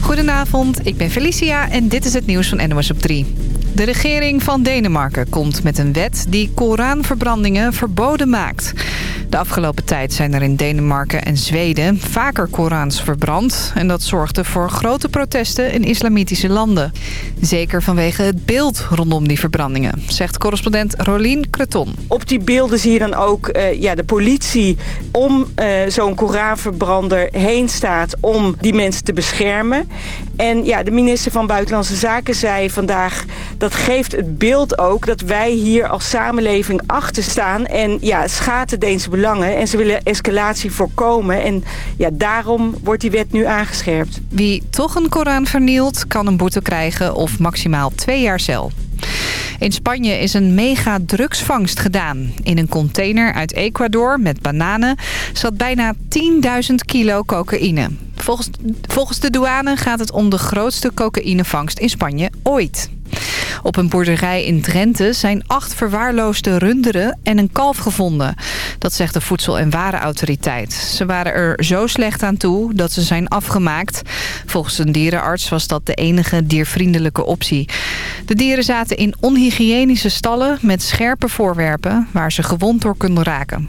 Goedenavond, ik ben Felicia en dit is het nieuws van NOS op 3. De regering van Denemarken komt met een wet die Koranverbrandingen verboden maakt. De afgelopen tijd zijn er in Denemarken en Zweden vaker Korans verbrand. En dat zorgde voor grote protesten in islamitische landen. Zeker vanwege het beeld rondom die verbrandingen, zegt correspondent Rolien Creton. Op die beelden zie je dan ook uh, ja, de politie om uh, zo'n Koranverbrander heen staat om die mensen te beschermen. En ja, de minister van Buitenlandse Zaken zei vandaag... dat geeft het beeld ook dat wij hier als samenleving achter staan... en ja, schaten Deense en ze willen escalatie voorkomen. En ja, daarom wordt die wet nu aangescherpt. Wie toch een Koran vernielt, kan een boete krijgen of maximaal twee jaar cel. In Spanje is een mega drugsvangst gedaan. In een container uit Ecuador met bananen zat bijna 10.000 kilo cocaïne. Volgens, volgens de douane gaat het om de grootste cocaïnevangst in Spanje ooit. Op een boerderij in Drenthe zijn acht verwaarloosde runderen en een kalf gevonden. Dat zegt de Voedsel- en Warenautoriteit. Ze waren er zo slecht aan toe dat ze zijn afgemaakt. Volgens een dierenarts was dat de enige diervriendelijke optie. De dieren zaten in onhygiënische stallen met scherpe voorwerpen waar ze gewond door kunnen raken.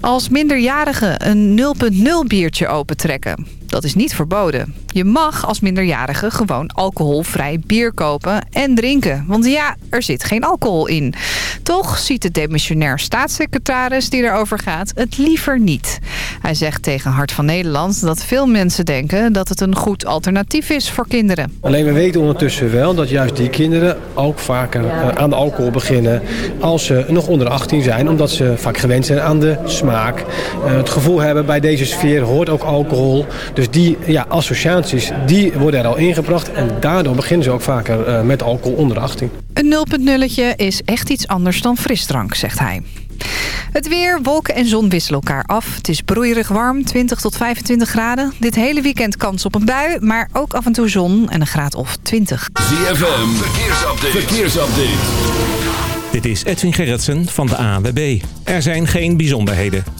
Als minderjarige een 0.0 biertje opentrekken. Dat is niet verboden. Je mag als minderjarige gewoon alcoholvrij bier kopen en drinken. Want ja, er zit geen alcohol in. Toch ziet de demissionair staatssecretaris die erover gaat het liever niet. Hij zegt tegen Hart van Nederland dat veel mensen denken dat het een goed alternatief is voor kinderen. Alleen we weten ondertussen wel dat juist die kinderen ook vaker uh, aan de alcohol beginnen als ze nog onder 18 zijn. Omdat ze vaak gewend zijn aan de smaak. Uh, het gevoel hebben bij deze sfeer hoort ook alcohol. Dus die ja, associaties die worden er al ingebracht. En daardoor beginnen ze ook vaker uh, met alcohol onder 18. Een 0.0 is echt iets anders dan frisdrank, zegt hij. Het weer, wolken en zon wisselen elkaar af. Het is broeierig warm, 20 tot 25 graden. Dit hele weekend kans op een bui, maar ook af en toe zon en een graad of 20. ZFM, verkeersupdate. verkeersupdate. Dit is Edwin Gerritsen van de ANWB. Er zijn geen bijzonderheden.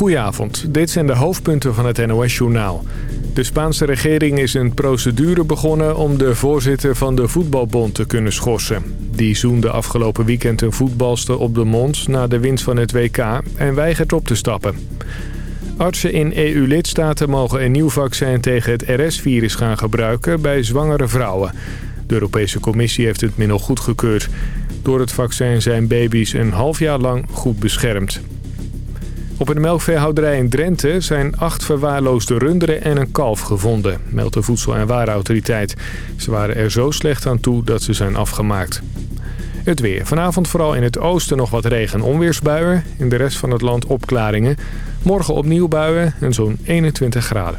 Goedenavond, dit zijn de hoofdpunten van het NOS-journaal. De Spaanse regering is een procedure begonnen om de voorzitter van de voetbalbond te kunnen schorsen. Die zoende afgelopen weekend een voetbalster op de mond na de winst van het WK en weigert op te stappen. Artsen in EU-lidstaten mogen een nieuw vaccin tegen het RS-virus gaan gebruiken bij zwangere vrouwen. De Europese Commissie heeft het middel goedgekeurd. Door het vaccin zijn baby's een half jaar lang goed beschermd. Op een melkveehouderij in Drenthe zijn acht verwaarloosde runderen en een kalf gevonden, meldt de Voedsel- en Warenautoriteit. Ze waren er zo slecht aan toe dat ze zijn afgemaakt. Het weer. Vanavond vooral in het oosten nog wat regen- en onweersbuien. In de rest van het land opklaringen. Morgen opnieuw buien en zo'n 21 graden.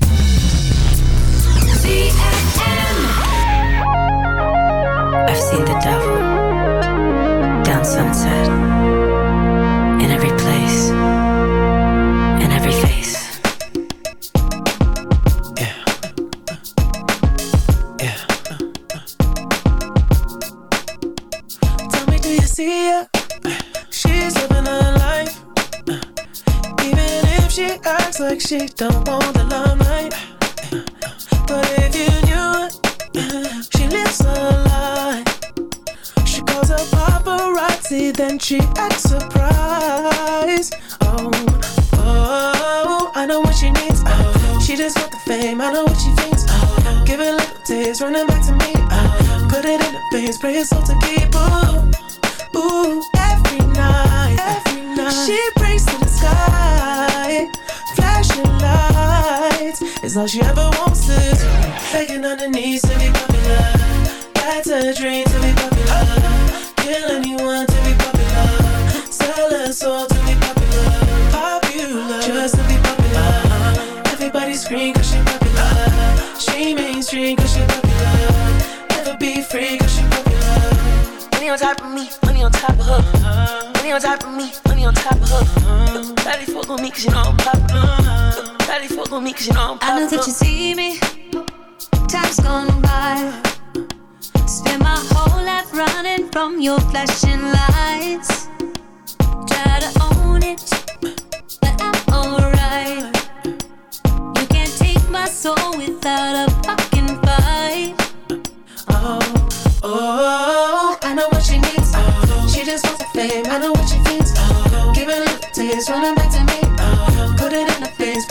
She don't want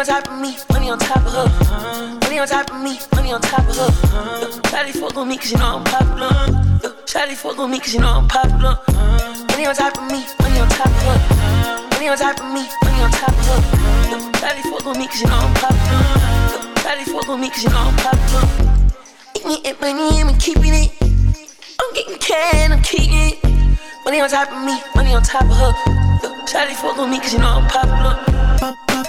on top of me, money on top of her. Money on top of me, money on top of her. Daddy fuck with me cause you know I'm popular. Shawty fuck with me cause you know I'm popular. Money on top of me, money on top of her. Money on top of me, money on top of her. Daddy fuck with me cause you know I'm popular. Daddy fuck with me cause you know I'm popular. Eat me and money, I'm keeping it. I'm getting can, I'm keeping it. Money on top of me, money on top of her. Shawty fuck with me cause you know I'm popular.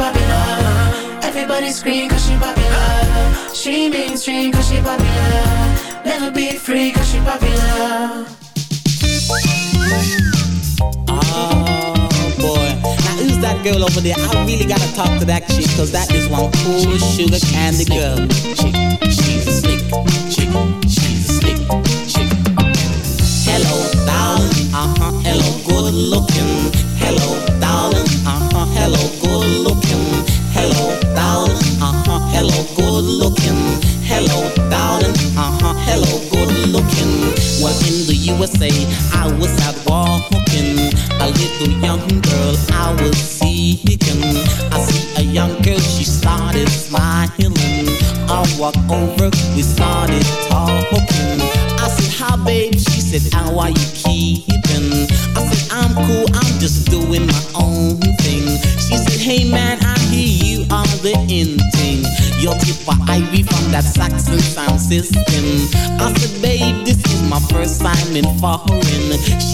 Popular. Everybody scream cause she popular. She mainstream cause she popular. Never be free cause she popular. Oh boy. Now who's that girl over there? I really gotta talk to that chick, cause that is one cool sugar candy girl. Chick, she's a slick chick, she's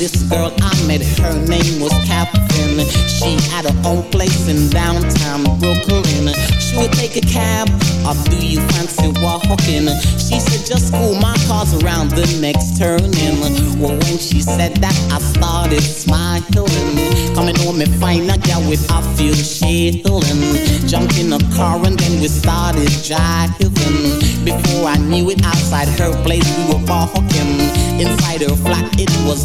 this girl I met, her name was Catherine. She had her own place in downtown Brooklyn. She would take a cab, or do you fancy walking? She said, just cool, my car's around the next turning. Well, when she said that, I started smiling. Coming home and find a girl with a few shilling. Jumped in a car and then we started driving. Before I knew it, outside her place we were walking. Inside her flat, it was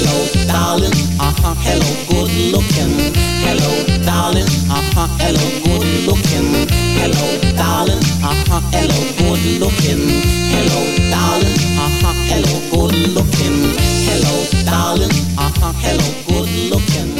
Hello, darling, uh-huh, hello, good looking. Hello, darling, uh-huh, hello, good looking. Hello, darling, uh-huh, hello, good looking. Hello, darling, uh-huh, hello, good looking. Hello, darling, uh-huh, hello, good looking.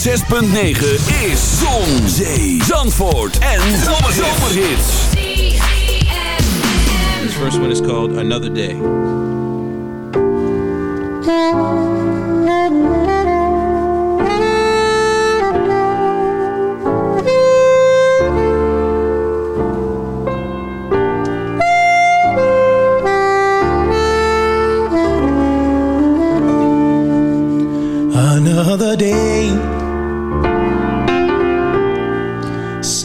6.9 is Zon, Zee, Zandvoort en Zomerhits. This first one is called Another Day. Another day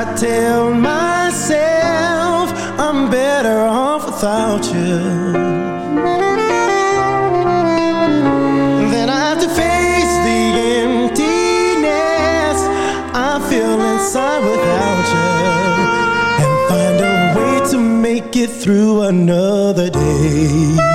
I tell myself I'm better off without you. I feel inside without you. And find a way to make it through another day.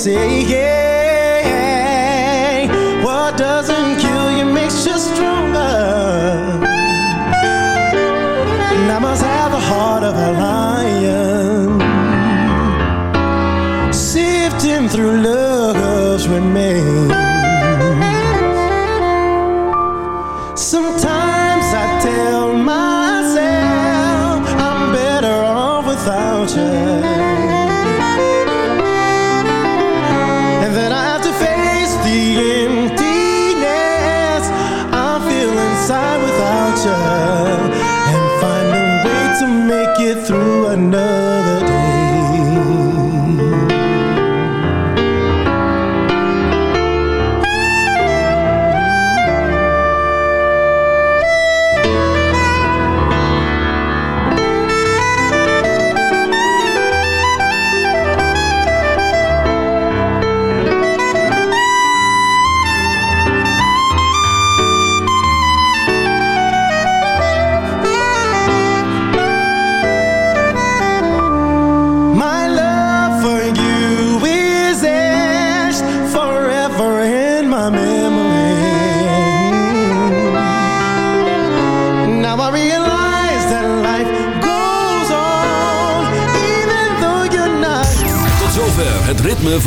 say yeah.